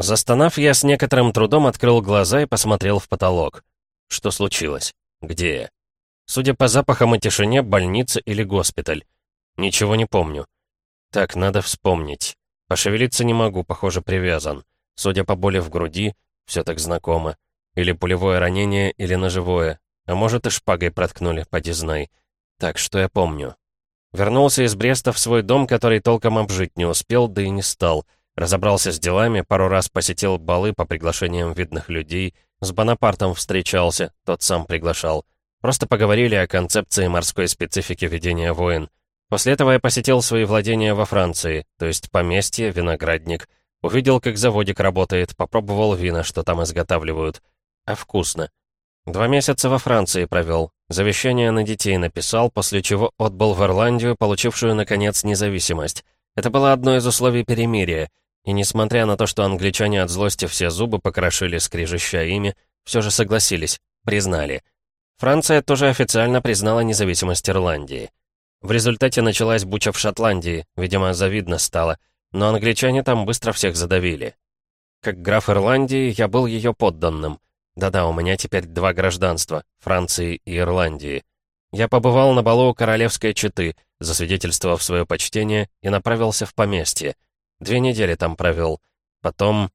Застонав, я с некоторым трудом открыл глаза и посмотрел в потолок. Что случилось? Где я? Судя по запахам и тишине, больница или госпиталь. Ничего не помню. Так, надо вспомнить. Пошевелиться не могу, похоже, привязан. Судя по боли в груди, все так знакомо. Или пулевое ранение, или ножевое. А может, и шпагой проткнули, поди знай. Так, что я помню. Вернулся из Бреста в свой дом, который толком обжить не успел, да и не стал — Разобрался с делами, пару раз посетил балы по приглашениям видных людей, с Бонапартом встречался, тот сам приглашал. Просто поговорили о концепции морской специфики ведения войн. После этого я посетил свои владения во Франции, то есть поместье, виноградник. Увидел, как заводик работает, попробовал вина, что там изготавливают. А вкусно. Два месяца во Франции провел. Завещание на детей написал, после чего отбыл в Ирландию, получившую, наконец, независимость. Это было одно из условий перемирия — и несмотря на то, что англичане от злости все зубы покрошили, скрежеща ими, все же согласились, признали. Франция тоже официально признала независимость Ирландии. В результате началась буча в Шотландии, видимо, завидно стало, но англичане там быстро всех задавили. Как граф Ирландии, я был ее подданным. Да-да, у меня теперь два гражданства — Франции и Ирландии. Я побывал на балу королевской четы, засвидетельствовав свое почтение, и направился в поместье — Две недели там провел. Потом...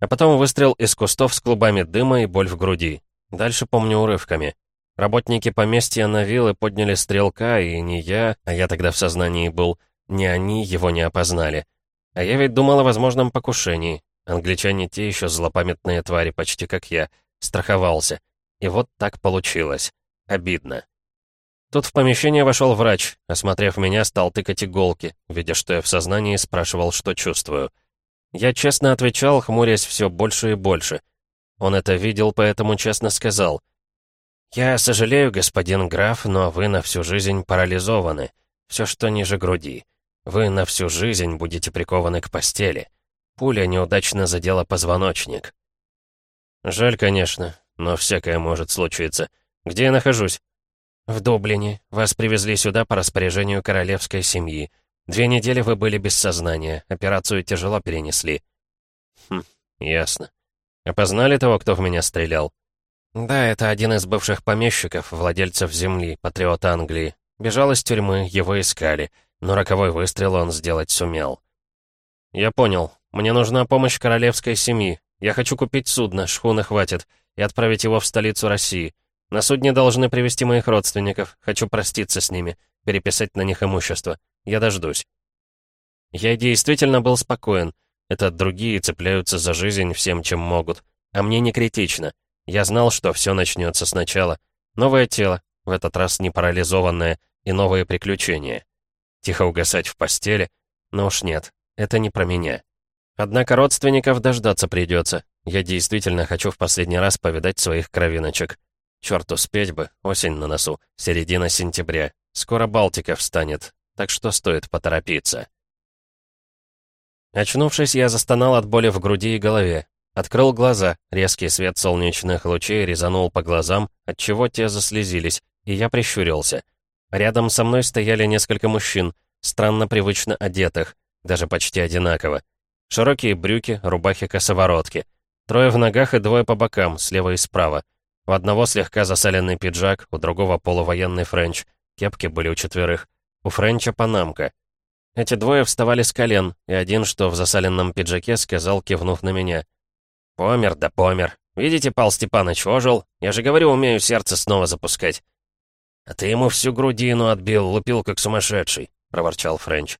А потом выстрел из кустов с клубами дыма и боль в груди. Дальше помню урывками. Работники поместья на виллы подняли стрелка, и не я, а я тогда в сознании был, не они его не опознали. А я ведь думал о возможном покушении. Англичане те еще злопамятные твари, почти как я. Страховался. И вот так получилось. Обидно. Тут в помещение вошел врач, осмотрев меня, стал тыкать иголки, видя, что я в сознании, спрашивал, что чувствую. Я честно отвечал, хмурясь все больше и больше. Он это видел, поэтому честно сказал. «Я сожалею, господин граф, но вы на всю жизнь парализованы. Все, что ниже груди. Вы на всю жизнь будете прикованы к постели. Пуля неудачно задела позвоночник». «Жаль, конечно, но всякое может случиться. Где я нахожусь?» «В Дублине. Вас привезли сюда по распоряжению королевской семьи. Две недели вы были без сознания. Операцию тяжело перенесли». «Хм, ясно. Опознали того, кто в меня стрелял?» «Да, это один из бывших помещиков, владельцев земли, патриот Англии. Бежал из тюрьмы, его искали, но роковой выстрел он сделать сумел». «Я понял. Мне нужна помощь королевской семьи. Я хочу купить судно, шхуны хватит, и отправить его в столицу России». На судне должны привести моих родственников. Хочу проститься с ними, переписать на них имущество. Я дождусь. Я действительно был спокоен. Это другие цепляются за жизнь всем, чем могут. А мне не критично. Я знал, что все начнется сначала. Новое тело, в этот раз не парализованное, и новые приключения. Тихо угасать в постели? Но уж нет, это не про меня. Однако родственников дождаться придется. Я действительно хочу в последний раз повидать своих кровиночек. Черт, успеть бы, осень на носу, середина сентября. Скоро Балтика встанет, так что стоит поторопиться. Очнувшись, я застонал от боли в груди и голове. Открыл глаза, резкий свет солнечных лучей резанул по глазам, отчего те заслезились, и я прищурился. Рядом со мной стояли несколько мужчин, странно привычно одетых, даже почти одинаково. Широкие брюки, рубахи-косоворотки. Трое в ногах и двое по бокам, слева и справа. У одного слегка засаленный пиджак, у другого полувоенный френч. Кепки были у четверых. У френча панамка. Эти двое вставали с колен, и один, что в засаленном пиджаке, сказал, кивнув на меня. «Помер, да помер. Видите, Пал Степаныч ожил? Я же говорю, умею сердце снова запускать». «А ты ему всю грудину отбил, лупил как сумасшедший», — проворчал Френч.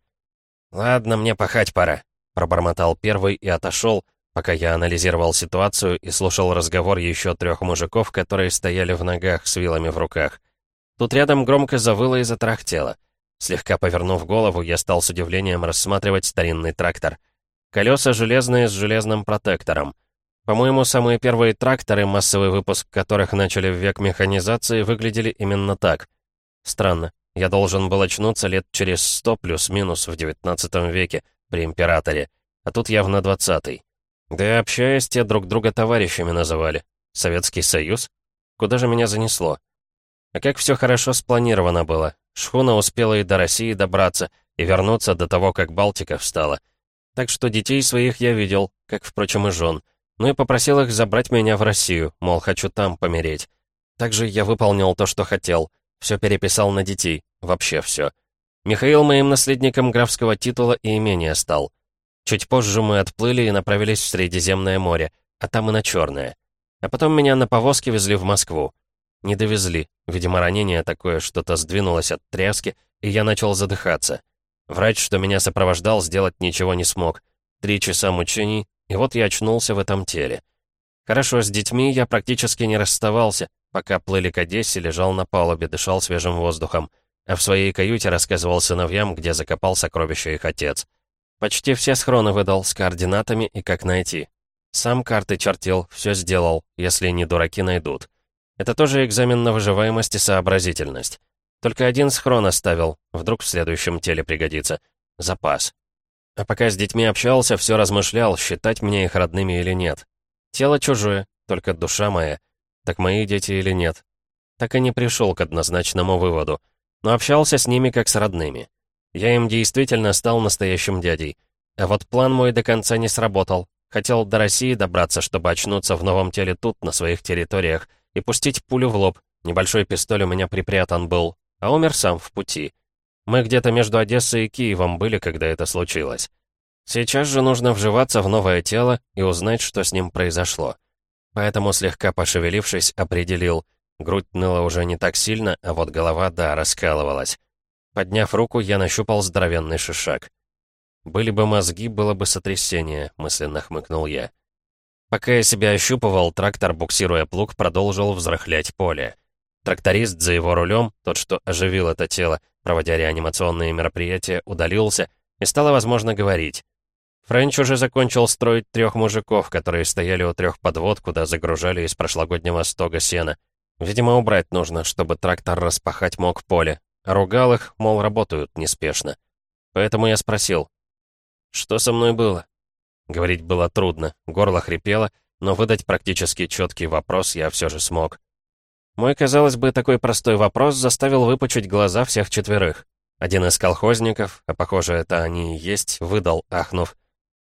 «Ладно, мне пахать пора», — пробормотал первый и отошел, пока я анализировал ситуацию и слушал разговор еще трех мужиков, которые стояли в ногах с вилами в руках. Тут рядом громко завыло и затрахтело. Слегка повернув голову, я стал с удивлением рассматривать старинный трактор. Колеса железные с железным протектором. По-моему, самые первые тракторы, массовый выпуск которых начали в век механизации, выглядели именно так. Странно. Я должен был очнуться лет через сто плюс-минус в девятнадцатом веке, при императоре. А тут явно двадцатый. Да общаясь, те друг друга товарищами называли. Советский Союз? Куда же меня занесло? А как все хорошо спланировано было. Шхуна успела и до России добраться, и вернуться до того, как Балтика встала. Так что детей своих я видел, как, впрочем, и жен. Ну и попросил их забрать меня в Россию, мол, хочу там помереть. Также я выполнил то, что хотел. Все переписал на детей. Вообще все. Михаил моим наследником графского титула и имения стал. Чуть позже мы отплыли и направились в Средиземное море, а там и на Черное. А потом меня на повозке везли в Москву. Не довезли. Видимо, ранение такое, что-то сдвинулось от тряски, и я начал задыхаться. Врач, что меня сопровождал, сделать ничего не смог. Три часа мучений, и вот я очнулся в этом теле. Хорошо, с детьми я практически не расставался, пока плыли к Одессе, лежал на палубе, дышал свежим воздухом, а в своей каюте рассказывал сыновьям, где закопал сокровища их отец. Почти все схроны выдал с координатами и как найти. Сам карты чертил, все сделал, если не дураки найдут. Это тоже экзамен на выживаемость и сообразительность. Только один схрон оставил, вдруг в следующем теле пригодится. Запас. А пока с детьми общался, все размышлял, считать мне их родными или нет. Тело чужое, только душа моя. Так мои дети или нет? Так и не пришел к однозначному выводу. Но общался с ними как с родными. Я им действительно стал настоящим дядей. А вот план мой до конца не сработал. Хотел до России добраться, чтобы очнуться в новом теле тут, на своих территориях, и пустить пулю в лоб. Небольшой пистоль у меня припрятан был, а умер сам в пути. Мы где-то между Одессой и Киевом были, когда это случилось. Сейчас же нужно вживаться в новое тело и узнать, что с ним произошло. Поэтому, слегка пошевелившись, определил. Грудь ныла уже не так сильно, а вот голова, да, раскалывалась. Подняв руку, я нащупал здоровенный шишак. «Были бы мозги, было бы сотрясение», — мысленно хмыкнул я. Пока я себя ощупывал, трактор, буксируя плуг, продолжил взрыхлять поле. Тракторист за его рулем, тот, что оживил это тело, проводя реанимационные мероприятия, удалился, и стало возможно говорить. Френч уже закончил строить трех мужиков, которые стояли у трех подвод, куда загружали из прошлогоднего стога сена. Видимо, убрать нужно, чтобы трактор распахать мог поле. Ругал их, мол, работают неспешно. Поэтому я спросил, что со мной было? Говорить было трудно, горло хрипело, но выдать практически четкий вопрос я все же смог. Мой, казалось бы, такой простой вопрос заставил выпучить глаза всех четверых. Один из колхозников, а похоже, это они и есть, выдал, ахнув.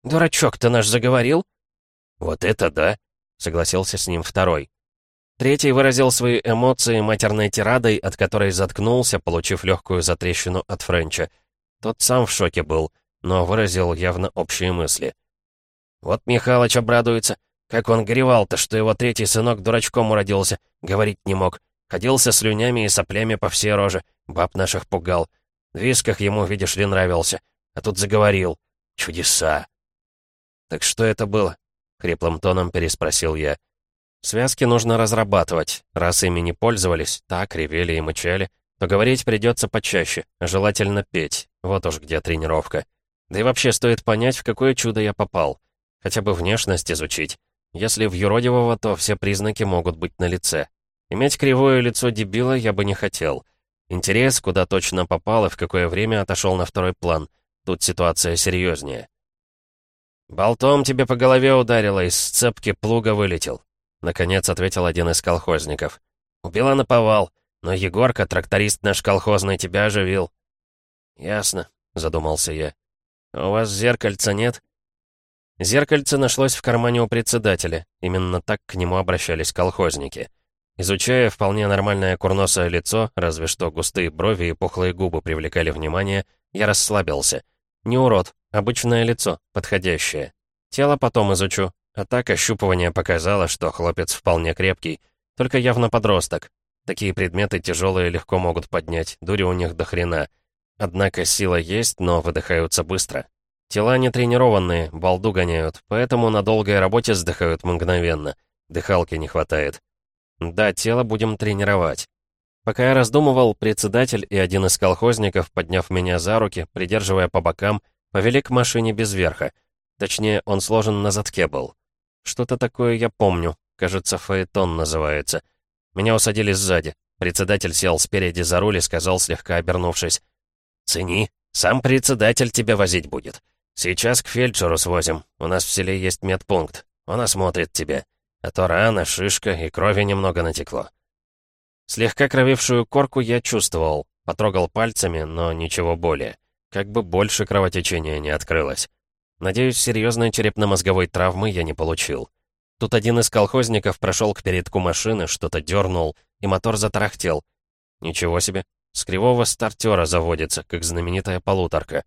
«Дурачок, ты наш заговорил?» «Вот это да!» — согласился с ним второй. Третий выразил свои эмоции матерной тирадой, от которой заткнулся, получив легкую затрещину от Френча. Тот сам в шоке был, но выразил явно общие мысли. «Вот Михалыч обрадуется. Как он горевал-то, что его третий сынок дурачком уродился, говорить не мог. Ходил со слюнями и соплями по всей роже, баб наших пугал. В висках ему, видишь ли, нравился. А тут заговорил. Чудеса. «Так что это было?» — хриплым тоном переспросил я. «Связки нужно разрабатывать. Раз ими не пользовались, так, ревели и мычали, то говорить придется почаще, желательно петь. Вот уж где тренировка. Да и вообще стоит понять, в какое чудо я попал. Хотя бы внешность изучить. Если в юродивого, то все признаки могут быть на лице. Иметь кривое лицо дебила я бы не хотел. Интерес, куда точно попал и в какое время отошел на второй план. Тут ситуация серьезнее. «Болтом тебе по голове ударило, из сцепки плуга вылетел», — наконец ответил один из колхозников. «Убила наповал, но Егорка, тракторист наш колхозный, тебя оживил». «Ясно», — задумался я. «У вас зеркальца нет?» Зеркальце нашлось в кармане у председателя. Именно так к нему обращались колхозники. Изучая вполне нормальное курносое лицо, разве что густые брови и пухлые губы привлекали внимание, я расслабился. Не урод, обычное лицо, подходящее. Тело потом изучу, а так ощупывание показало, что хлопец вполне крепкий, только явно подросток. Такие предметы тяжелые легко могут поднять, дури у них до хрена. Однако сила есть, но выдыхаются быстро. Тела не тренированные, балду гоняют, поэтому на долгой работе сдыхают мгновенно. Дыхалки не хватает. Да, тело будем тренировать. Пока я раздумывал, председатель и один из колхозников, подняв меня за руки, придерживая по бокам, повели к машине без верха. Точнее, он сложен на задке был. Что-то такое я помню. Кажется, фаэтон называется. Меня усадили сзади. Председатель сел спереди за руль и сказал, слегка обернувшись. «Цени, сам председатель тебя возить будет. «Сейчас к фельдшеру свозим. У нас в селе есть медпункт. Он осмотрит тебя. А то рана, шишка и крови немного натекло». Слегка кровившую корку я чувствовал. Потрогал пальцами, но ничего более. Как бы больше кровотечения не открылось. Надеюсь, серьезной черепно-мозговой травмы я не получил. Тут один из колхозников прошел к передку машины, что-то дернул, и мотор затарахтел. Ничего себе, с кривого стартера заводится, как знаменитая полуторка.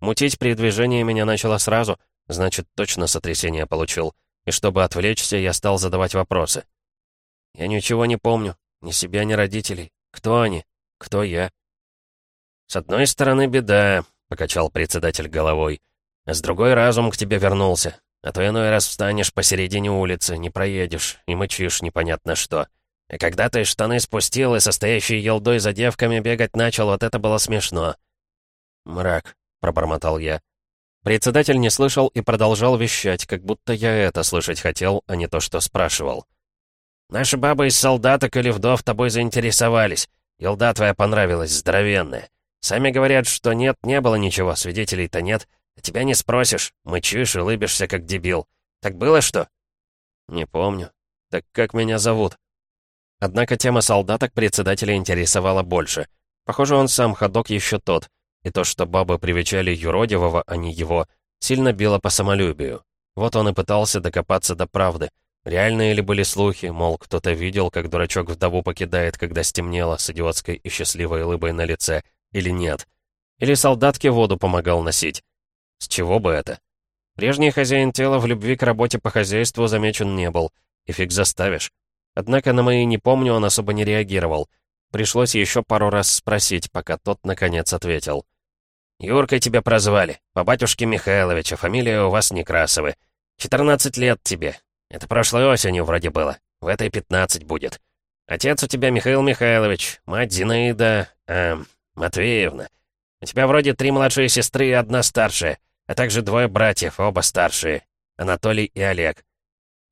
Мутить при движении меня начало сразу, значит, точно сотрясение получил. И чтобы отвлечься, я стал задавать вопросы. Я ничего не помню, ни себя, ни родителей. Кто они? Кто я? С одной стороны, беда, — покачал председатель головой. С другой разум к тебе вернулся. А то иной раз встанешь посередине улицы, не проедешь, и мычишь непонятно что. И когда ты штаны спустил и состоящий елдой за девками бегать начал, вот это было смешно. «Мрак», — пробормотал я. Председатель не слышал и продолжал вещать, как будто я это слышать хотел, а не то, что спрашивал. «Наши бабы из солдаток или вдов тобой заинтересовались. Елда твоя понравилась, здоровенная. Сами говорят, что нет, не было ничего, свидетелей-то нет. Тебя не спросишь, мычишь и лыбишься, как дебил. Так было что?» «Не помню. Так как меня зовут?» Однако тема солдаток председателя интересовала больше. Похоже, он сам ходок еще тот. И то, что бабы привечали юродивого, а не его, сильно било по самолюбию. Вот он и пытался докопаться до правды. Реальные ли были слухи, мол, кто-то видел, как дурачок вдову покидает, когда стемнело, с идиотской и счастливой улыбой на лице, или нет? Или солдатке воду помогал носить? С чего бы это? Прежний хозяин тела в любви к работе по хозяйству замечен не был, и фиг заставишь. Однако на мои «не помню» он особо не реагировал. Пришлось еще пару раз спросить, пока тот, наконец, ответил. «Юркой тебя прозвали. По батюшке Михайловича. Фамилия у вас Некрасовы. 14 лет тебе. Это прошлой осенью вроде было. В этой 15 будет. Отец у тебя Михаил Михайлович. Мать Зинаида... Эм... Матвеевна. У тебя вроде три младшие сестры и одна старшая, а также двое братьев, оба старшие. Анатолий и Олег.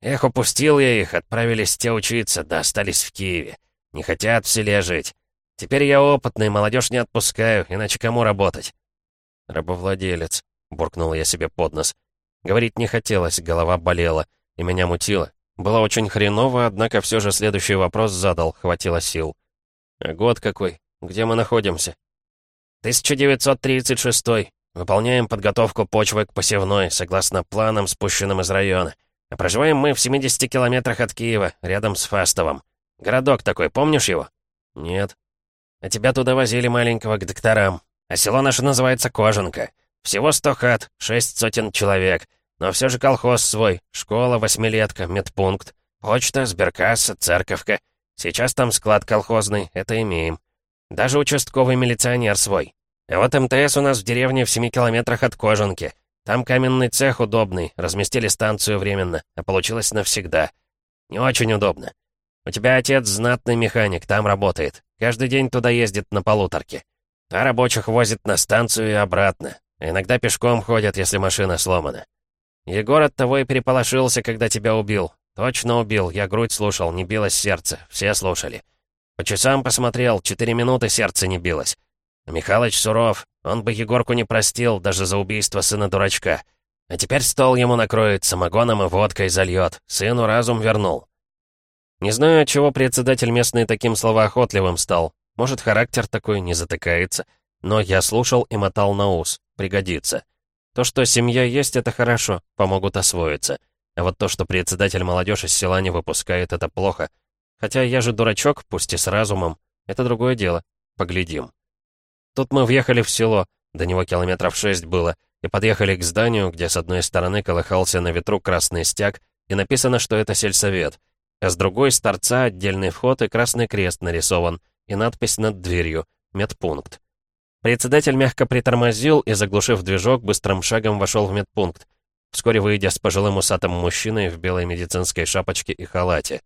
Эх, упустил я их, отправились те учиться, да остались в Киеве. Не хотят в селе жить. Теперь я опытный, молодежь не отпускаю, иначе кому работать? Рабовладелец, буркнул я себе под нос. Говорить не хотелось, голова болела, и меня мутило. Было очень хреново, однако все же следующий вопрос задал, хватило сил. А год какой? Где мы находимся? 1936. Выполняем подготовку почвы к посевной, согласно планам, спущенным из района. А проживаем мы в 70 километрах от Киева, рядом с Фастовом. Городок такой, помнишь его? Нет. А тебя туда возили маленького к докторам. А село наше называется Кожанка. Всего сто хат, шесть сотен человек. Но все же колхоз свой, школа, восьмилетка, медпункт, почта, сберкасса, церковка. Сейчас там склад колхозный, это имеем. Даже участковый милиционер свой. Вот МТС у нас в деревне в семи километрах от Кожанки. Там каменный цех удобный, разместили станцию временно, а получилось навсегда. Не очень удобно. У тебя отец знатный механик, там работает. Каждый день туда ездит на полуторке. А рабочих возит на станцию и обратно. иногда пешком ходят, если машина сломана. Егор от того и переполошился, когда тебя убил. Точно убил, я грудь слушал, не билось сердце, все слушали. По часам посмотрел, четыре минуты сердце не билось. Михалыч суров, он бы Егорку не простил, даже за убийство сына дурачка. А теперь стол ему накроет, самогоном и водкой зальет. Сыну разум вернул. Не знаю, чего председатель местный таким словоохотливым стал. Может, характер такой не затыкается. Но я слушал и мотал на ус. Пригодится. То, что семья есть, это хорошо, помогут освоиться. А вот то, что председатель молодежь из села не выпускает, это плохо. Хотя я же дурачок, пусть и с разумом. Это другое дело. Поглядим. Тут мы въехали в село, до него километров шесть было, и подъехали к зданию, где с одной стороны колыхался на ветру красный стяг, и написано, что это сельсовет, а с другой с торца отдельный вход и красный крест нарисован, и надпись над дверью «Медпункт». Председатель мягко притормозил и, заглушив движок, быстрым шагом вошел в медпункт, вскоре выйдя с пожилым усатым мужчиной в белой медицинской шапочке и халате.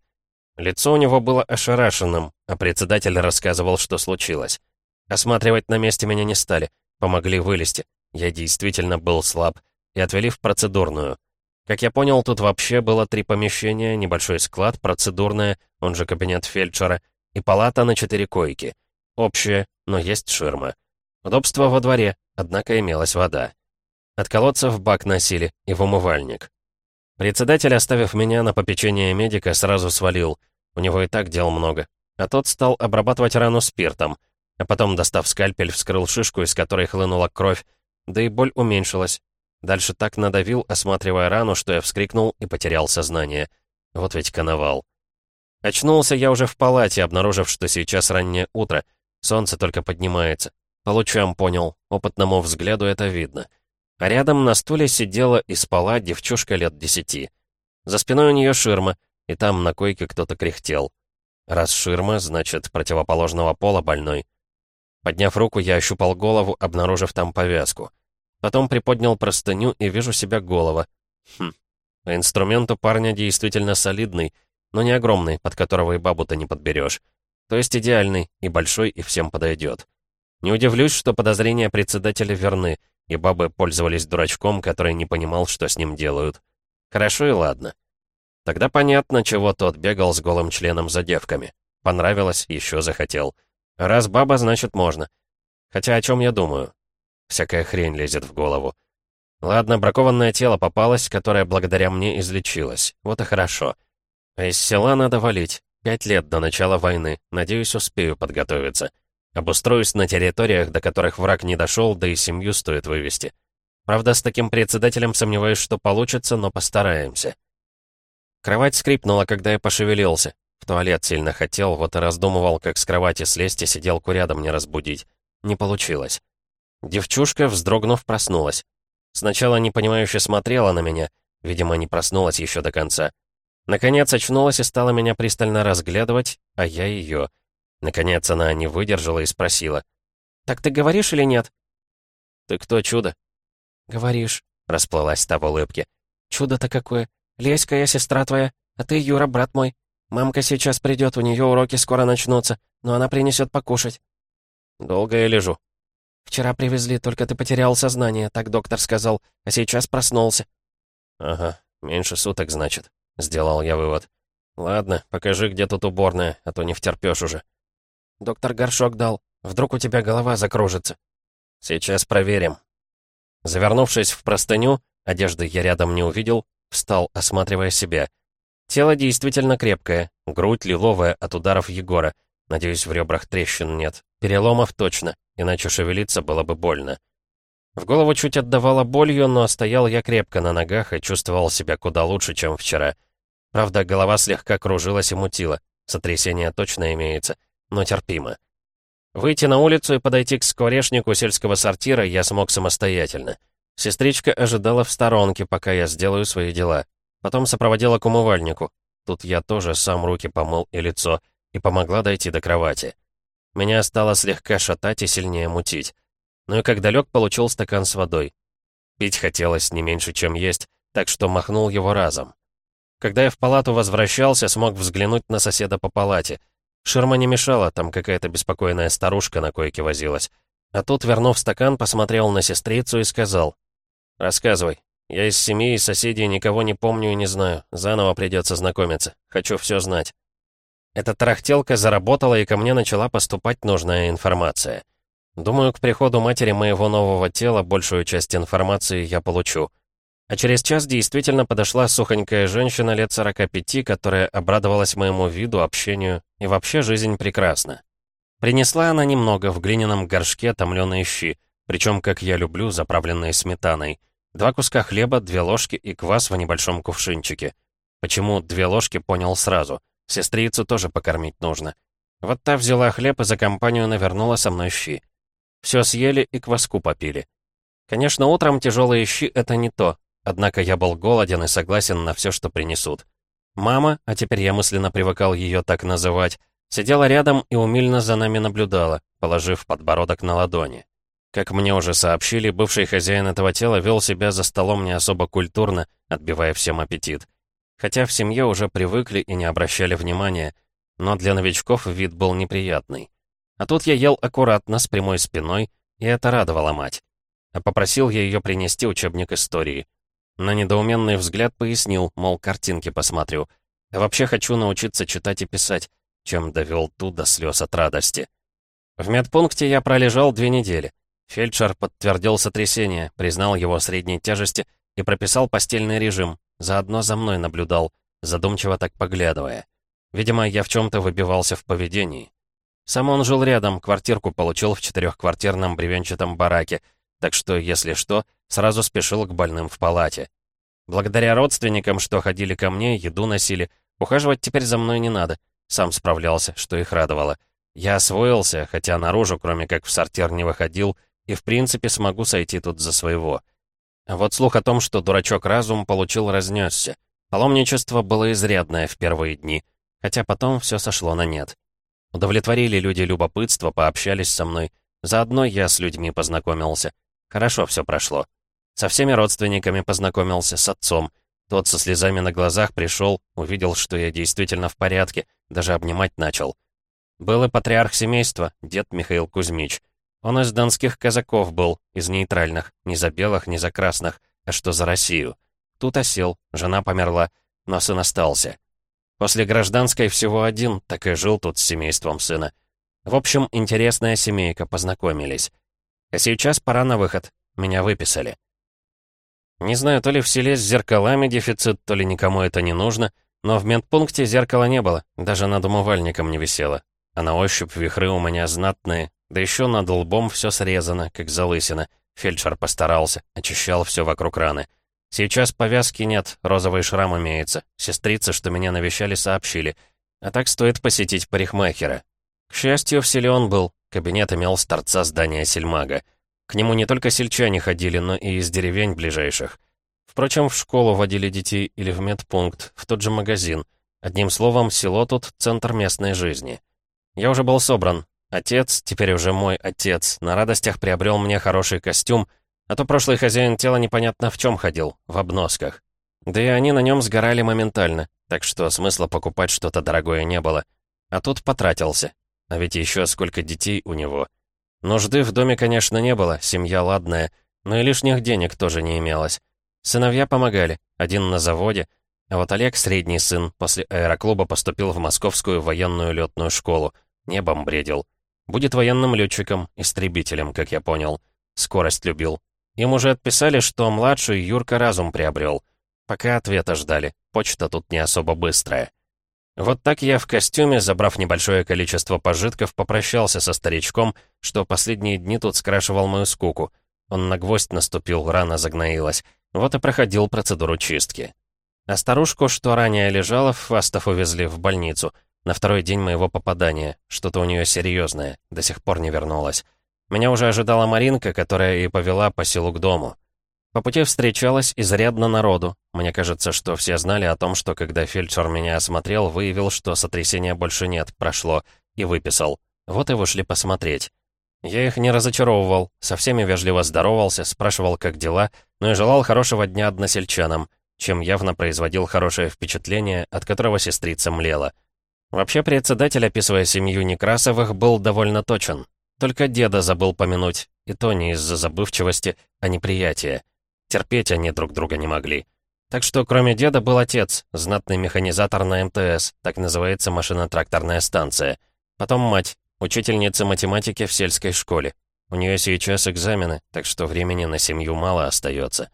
Лицо у него было ошарашенным, а председатель рассказывал, что случилось. Осматривать на месте меня не стали. Помогли вылезти. Я действительно был слаб. И отвели в процедурную. Как я понял, тут вообще было три помещения, небольшой склад, процедурная, он же кабинет фельдшера, и палата на четыре койки. Общая, но есть ширма. Удобство во дворе, однако имелась вода. От колодца в бак носили и в умывальник. Председатель, оставив меня на попечение медика, сразу свалил. У него и так дел много. А тот стал обрабатывать рану спиртом — а потом, достав скальпель, вскрыл шишку, из которой хлынула кровь, да и боль уменьшилась. Дальше так надавил, осматривая рану, что я вскрикнул и потерял сознание. Вот ведь коновал. Очнулся я уже в палате, обнаружив, что сейчас раннее утро. Солнце только поднимается. По лучам понял, опытному взгляду это видно. А рядом на стуле сидела и спала девчушка лет десяти. За спиной у нее ширма, и там на койке кто-то кряхтел. Раз ширма, значит, противоположного пола больной. Подняв руку, я ощупал голову, обнаружив там повязку. Потом приподнял простыню и вижу себя голова. Хм. По инструменту парня действительно солидный, но не огромный, под которого и бабу-то не подберешь. То есть идеальный, и большой, и всем подойдет. Не удивлюсь, что подозрения председателя верны, и бабы пользовались дурачком, который не понимал, что с ним делают. Хорошо и ладно. Тогда понятно, чего тот бегал с голым членом за девками. Понравилось, еще захотел. Раз баба, значит можно. Хотя о чем я думаю? Всякая хрень лезет в голову. Ладно, бракованное тело попалось, которое благодаря мне излечилось. Вот и хорошо. А из села надо валить. Пять лет до начала войны. Надеюсь, успею подготовиться. Обустроюсь на территориях, до которых враг не дошел, да и семью стоит вывести. Правда, с таким председателем сомневаюсь, что получится, но постараемся. Кровать скрипнула, когда я пошевелился. В туалет сильно хотел, вот и раздумывал, как с кровати слезть и сиделку рядом не разбудить. Не получилось. Девчушка, вздрогнув, проснулась. Сначала непонимающе смотрела на меня, видимо, не проснулась еще до конца. Наконец очнулась и стала меня пристально разглядывать, а я ее. Наконец она не выдержала и спросила. «Так ты говоришь или нет?» «Ты кто, чудо?» «Говоришь», — расплылась та в улыбке. «Чудо-то какое! Леська, я сестра твоя, а ты, Юра, брат мой. Мамка сейчас придет, у нее уроки скоро начнутся, но она принесет покушать». «Долго я лежу?» «Вчера привезли, только ты потерял сознание, так доктор сказал, а сейчас проснулся». «Ага, меньше суток, значит», — сделал я вывод. «Ладно, покажи, где тут уборная, а то не втерпёшь уже». «Доктор горшок дал. Вдруг у тебя голова закружится». «Сейчас проверим». Завернувшись в простыню, одежды я рядом не увидел, встал, осматривая себя. Тело действительно крепкое, грудь лиловая от ударов Егора. Надеюсь, в ребрах трещин нет. Переломов точно, иначе шевелиться было бы больно. В голову чуть отдавало болью, но стоял я крепко на ногах и чувствовал себя куда лучше, чем вчера. Правда, голова слегка кружилась и мутила. Сотрясение точно имеется, но терпимо. Выйти на улицу и подойти к скворечнику сельского сортира я смог самостоятельно. Сестричка ожидала в сторонке, пока я сделаю свои дела. Потом сопроводила к умывальнику. Тут я тоже сам руки помыл и лицо, и помогла дойти до кровати. Меня стало слегка шатать и сильнее мутить. Ну и как далек получил стакан с водой. Пить хотелось не меньше, чем есть, так что махнул его разом. Когда я в палату возвращался, смог взглянуть на соседа по палате. Ширма не мешала, там какая-то беспокойная старушка на койке возилась. А тут, вернув стакан, посмотрел на сестрицу и сказал. «Рассказывай. Я из семьи и соседей никого не помню и не знаю. Заново придется знакомиться. Хочу все знать». Эта тарахтелка заработала, и ко мне начала поступать нужная информация. Думаю, к приходу матери моего нового тела большую часть информации я получу. А через час действительно подошла сухонькая женщина лет 45, которая обрадовалась моему виду, общению, и вообще жизнь прекрасна. Принесла она немного в глиняном горшке томленые щи, причем, как я люблю, заправленные сметаной. Два куска хлеба, две ложки и квас в небольшом кувшинчике. Почему две ложки, понял сразу. Сестрицу тоже покормить нужно. Вот та взяла хлеб и за компанию навернула со мной щи. Все съели и кваску попили. Конечно, утром тяжелые щи — это не то, однако я был голоден и согласен на все, что принесут. Мама, а теперь я мысленно привыкал ее так называть, Сидела рядом и умильно за нами наблюдала, положив подбородок на ладони. Как мне уже сообщили, бывший хозяин этого тела вел себя за столом не особо культурно, отбивая всем аппетит. Хотя в семье уже привыкли и не обращали внимания, но для новичков вид был неприятный. А тут я ел аккуратно, с прямой спиной, и это радовало мать. А попросил я ее принести учебник истории. На недоуменный взгляд пояснил, мол, картинки посмотрю. А вообще хочу научиться читать и писать чем довел ту до слез от радости. В медпункте я пролежал две недели. Фельдшер подтвердил сотрясение, признал его средней тяжести и прописал постельный режим, заодно за мной наблюдал, задумчиво так поглядывая. Видимо, я в чем-то выбивался в поведении. Сам он жил рядом, квартирку получил в четырехквартирном бревенчатом бараке, так что, если что, сразу спешил к больным в палате. Благодаря родственникам, что ходили ко мне, еду носили, ухаживать теперь за мной не надо. Сам справлялся, что их радовало. Я освоился, хотя наружу, кроме как в сортир, не выходил, и в принципе смогу сойти тут за своего. А вот слух о том, что дурачок разум получил, разнесся. Паломничество было изрядное в первые дни, хотя потом все сошло на нет. Удовлетворили люди любопытство, пообщались со мной. Заодно я с людьми познакомился. Хорошо все прошло. Со всеми родственниками познакомился, с отцом. Тот со слезами на глазах пришел, увидел, что я действительно в порядке, даже обнимать начал. Был и патриарх семейства, дед Михаил Кузьмич. Он из донских казаков был, из нейтральных, не за белых, не за красных, а что за Россию. Тут осел, жена померла, но сын остался. После гражданской всего один, так и жил тут с семейством сына. В общем, интересная семейка, познакомились. А сейчас пора на выход, меня выписали. Не знаю, то ли в селе с зеркалами дефицит, то ли никому это не нужно, но в медпункте зеркала не было, даже над умывальником не висело. А на ощупь вихры у меня знатные, да еще над лбом все срезано, как залысина. Фельдшер постарался, очищал все вокруг раны. Сейчас повязки нет, розовый шрам имеется. Сестрицы, что меня навещали, сообщили. А так стоит посетить парикмахера. К счастью, в селе он был. Кабинет имел с торца здания сельмага. К нему не только сельчане ходили, но и из деревень ближайших. Впрочем, в школу водили детей или в медпункт, в тот же магазин. Одним словом, село тут — центр местной жизни. Я уже был собран, Отец, теперь уже мой отец, на радостях приобрел мне хороший костюм, а то прошлый хозяин тела непонятно в чем ходил, в обносках. Да и они на нем сгорали моментально, так что смысла покупать что-то дорогое не было. А тут потратился. А ведь еще сколько детей у него. Нужды в доме, конечно, не было, семья ладная, но и лишних денег тоже не имелось. Сыновья помогали, один на заводе, а вот Олег, средний сын, после аэроклуба поступил в Московскую военную летную школу, небом бредил. Будет военным летчиком, истребителем, как я понял. Скорость любил. Им уже отписали, что младший Юрка разум приобрел. Пока ответа ждали. Почта тут не особо быстрая. Вот так я в костюме, забрав небольшое количество пожитков, попрощался со старичком, что последние дни тут скрашивал мою скуку. Он на гвоздь наступил, рана загноилась. Вот и проходил процедуру чистки. А старушку, что ранее лежала, в Фастов увезли в больницу — на второй день моего попадания. Что-то у нее серьезное. До сих пор не вернулась. Меня уже ожидала Маринка, которая и повела по селу к дому. По пути встречалась изрядно народу. Мне кажется, что все знали о том, что когда фельдшер меня осмотрел, выявил, что сотрясения больше нет, прошло, и выписал. Вот и вышли посмотреть. Я их не разочаровывал, со всеми вежливо здоровался, спрашивал, как дела, но и желал хорошего дня односельчанам, чем явно производил хорошее впечатление, от которого сестрица млела. Вообще, председатель, описывая семью Некрасовых, был довольно точен. Только деда забыл помянуть, и то не из-за забывчивости, а неприятия. Терпеть они друг друга не могли. Так что кроме деда был отец, знатный механизатор на МТС, так называется машино-тракторная станция. Потом мать, учительница математики в сельской школе. У нее сейчас экзамены, так что времени на семью мало остается.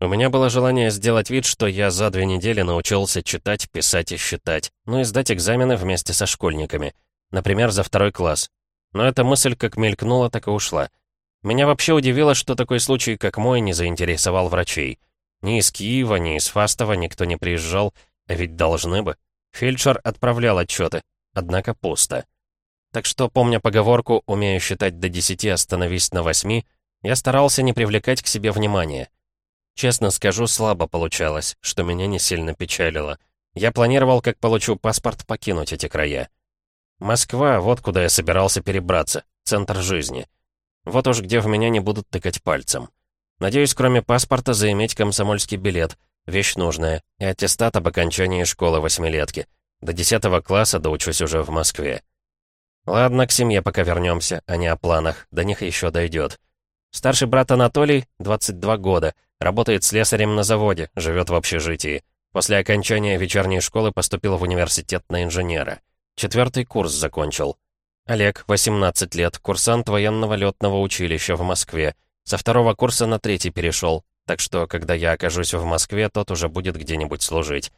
У меня было желание сделать вид, что я за две недели научился читать, писать и считать, ну и сдать экзамены вместе со школьниками. Например, за второй класс. Но эта мысль как мелькнула, так и ушла. Меня вообще удивило, что такой случай, как мой, не заинтересовал врачей. Ни из Киева, ни из Фастова никто не приезжал, а ведь должны бы. Фельдшер отправлял отчеты, однако пусто. Так что, помня поговорку «умею считать до десяти, остановись на восьми», я старался не привлекать к себе внимания. Честно скажу, слабо получалось, что меня не сильно печалило. Я планировал, как получу паспорт, покинуть эти края. Москва, вот куда я собирался перебраться, центр жизни. Вот уж где в меня не будут тыкать пальцем. Надеюсь, кроме паспорта, заиметь комсомольский билет, вещь нужная, и аттестат об окончании школы восьмилетки. До десятого класса доучусь уже в Москве. Ладно, к семье пока вернемся, а не о планах, до них еще дойдет. Старший брат Анатолий, 22 года, работает слесарем на заводе, живет в общежитии. После окончания вечерней школы поступил в университет на инженера. Четвертый курс закончил. Олег, 18 лет, курсант военного летного училища в Москве. Со второго курса на третий перешел, так что, когда я окажусь в Москве, тот уже будет где-нибудь служить.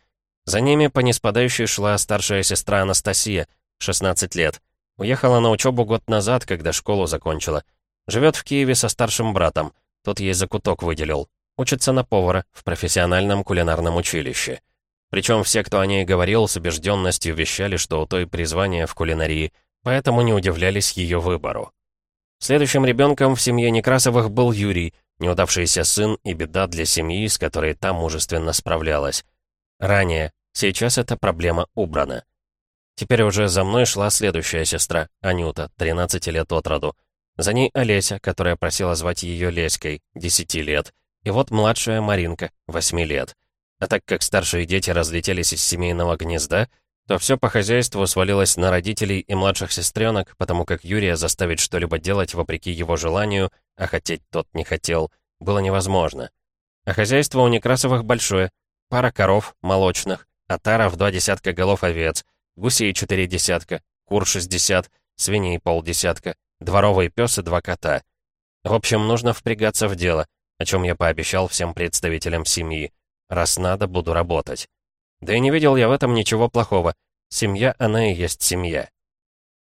За ними по неспадающей шла старшая сестра Анастасия, 16 лет. Уехала на учебу год назад, когда школу закончила. Живет в Киеве со старшим братом. Тот ей закуток выделил. Учится на повара в профессиональном кулинарном училище. Причем все, кто о ней говорил, с убежденностью вещали, что у той призвание в кулинарии, поэтому не удивлялись ее выбору. Следующим ребенком в семье Некрасовых был Юрий, неудавшийся сын и беда для семьи, с которой та мужественно справлялась. Ранее, сейчас эта проблема убрана. Теперь уже за мной шла следующая сестра, Анюта, 13 лет от роду. За ней Олеся, которая просила звать ее Леськой, 10 лет. И вот младшая Маринка, 8 лет. А так как старшие дети разлетелись из семейного гнезда, то все по хозяйству свалилось на родителей и младших сестренок, потому как Юрия заставить что-либо делать вопреки его желанию, а хотеть тот не хотел, было невозможно. А хозяйство у Некрасовых большое. Пара коров, молочных, отара в два десятка голов овец — гусей четыре десятка, кур шестьдесят, свиней полдесятка, дворовый пес и два кота. В общем, нужно впрягаться в дело, о чем я пообещал всем представителям семьи. Раз надо, буду работать. Да и не видел я в этом ничего плохого. Семья, она и есть семья.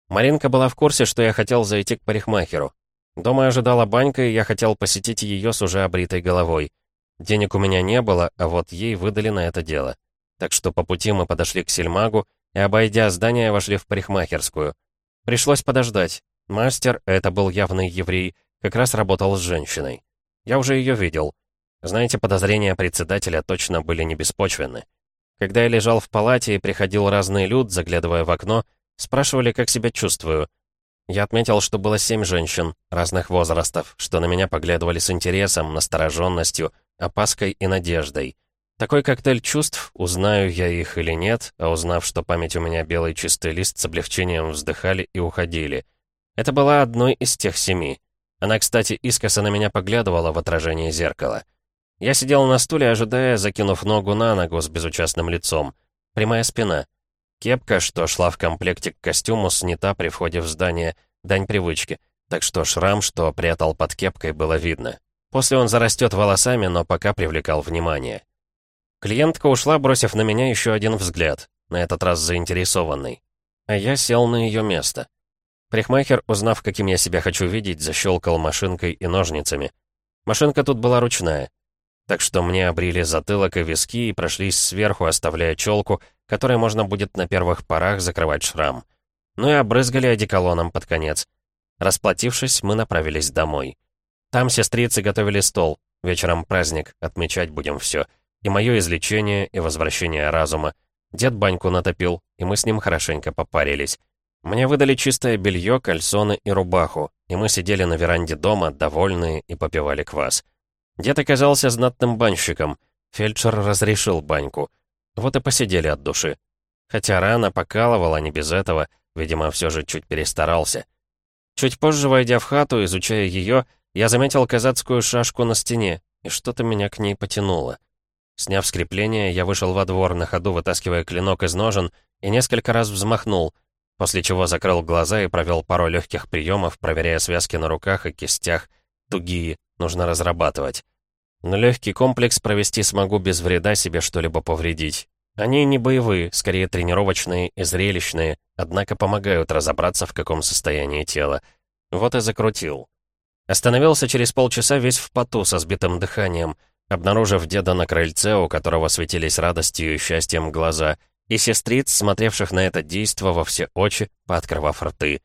Маринка была в курсе, что я хотел зайти к парикмахеру. Дома ожидала банька, и я хотел посетить ее с уже обритой головой. Денег у меня не было, а вот ей выдали на это дело. Так что по пути мы подошли к сельмагу, и, обойдя здание, вошли в парикмахерскую. Пришлось подождать. Мастер, это был явный еврей, как раз работал с женщиной. Я уже ее видел. Знаете, подозрения председателя точно были не беспочвенны. Когда я лежал в палате и приходил разный люд, заглядывая в окно, спрашивали, как себя чувствую. Я отметил, что было семь женщин разных возрастов, что на меня поглядывали с интересом, настороженностью, опаской и надеждой. Такой коктейль чувств, узнаю я их или нет, а узнав, что память у меня белый чистый лист, с облегчением вздыхали и уходили. Это была одной из тех семи. Она, кстати, искоса на меня поглядывала в отражении зеркала. Я сидел на стуле, ожидая, закинув ногу на ногу с безучастным лицом. Прямая спина. Кепка, что шла в комплекте к костюму, снята при входе в здание, дань привычки. Так что шрам, что прятал под кепкой, было видно. После он зарастет волосами, но пока привлекал внимание. Клиентка ушла, бросив на меня еще один взгляд, на этот раз заинтересованный. А я сел на ее место. Прихмахер, узнав, каким я себя хочу видеть, защелкал машинкой и ножницами. Машинка тут была ручная. Так что мне обрили затылок и виски и прошлись сверху, оставляя челку, которой можно будет на первых порах закрывать шрам. Ну и обрызгали одеколоном под конец. Расплатившись, мы направились домой. Там сестрицы готовили стол. Вечером праздник, отмечать будем все. И мое излечение, и возвращение разума. Дед баньку натопил, и мы с ним хорошенько попарились. Мне выдали чистое белье, кальсоны и рубаху, и мы сидели на веранде дома, довольные, и попивали квас. Дед оказался знатным банщиком. Фельдшер разрешил баньку. Вот и посидели от души. Хотя рана покалывала, не без этого, видимо, все же чуть перестарался. Чуть позже, войдя в хату, изучая ее, я заметил казацкую шашку на стене, и что-то меня к ней потянуло. Сняв скрепление, я вышел во двор, на ходу вытаскивая клинок из ножен, и несколько раз взмахнул, после чего закрыл глаза и провел пару легких приемов, проверяя связки на руках и кистях. Тугие, нужно разрабатывать. Но легкий комплекс провести смогу без вреда себе что-либо повредить. Они не боевые, скорее тренировочные и зрелищные, однако помогают разобраться, в каком состоянии тело. Вот и закрутил. Остановился через полчаса весь в поту, со сбитым дыханием — обнаружив деда на крыльце, у которого светились радостью и счастьем глаза, и сестриц, смотревших на это действо во все очи, пооткрывав рты.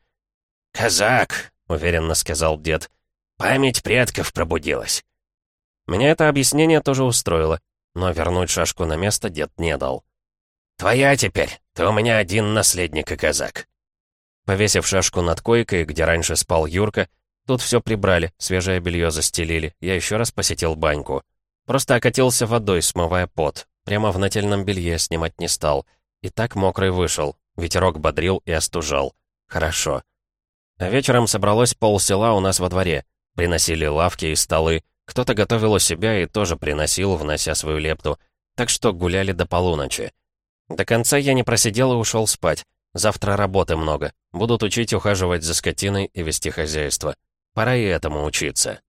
«Казак!» — уверенно сказал дед. «Память предков пробудилась». Меня это объяснение тоже устроило, но вернуть шашку на место дед не дал. «Твоя теперь, ты у меня один наследник и казак». Повесив шашку над койкой, где раньше спал Юрка, тут все прибрали, свежее белье застелили, я еще раз посетил баньку. Просто окатился водой, смывая пот. Прямо в нательном белье снимать не стал. И так мокрый вышел. Ветерок бодрил и остужал. Хорошо. А вечером собралось пол села у нас во дворе. Приносили лавки и столы. Кто-то готовил у себя и тоже приносил, внося свою лепту. Так что гуляли до полуночи. До конца я не просидел и ушел спать. Завтра работы много. Будут учить ухаживать за скотиной и вести хозяйство. Пора и этому учиться.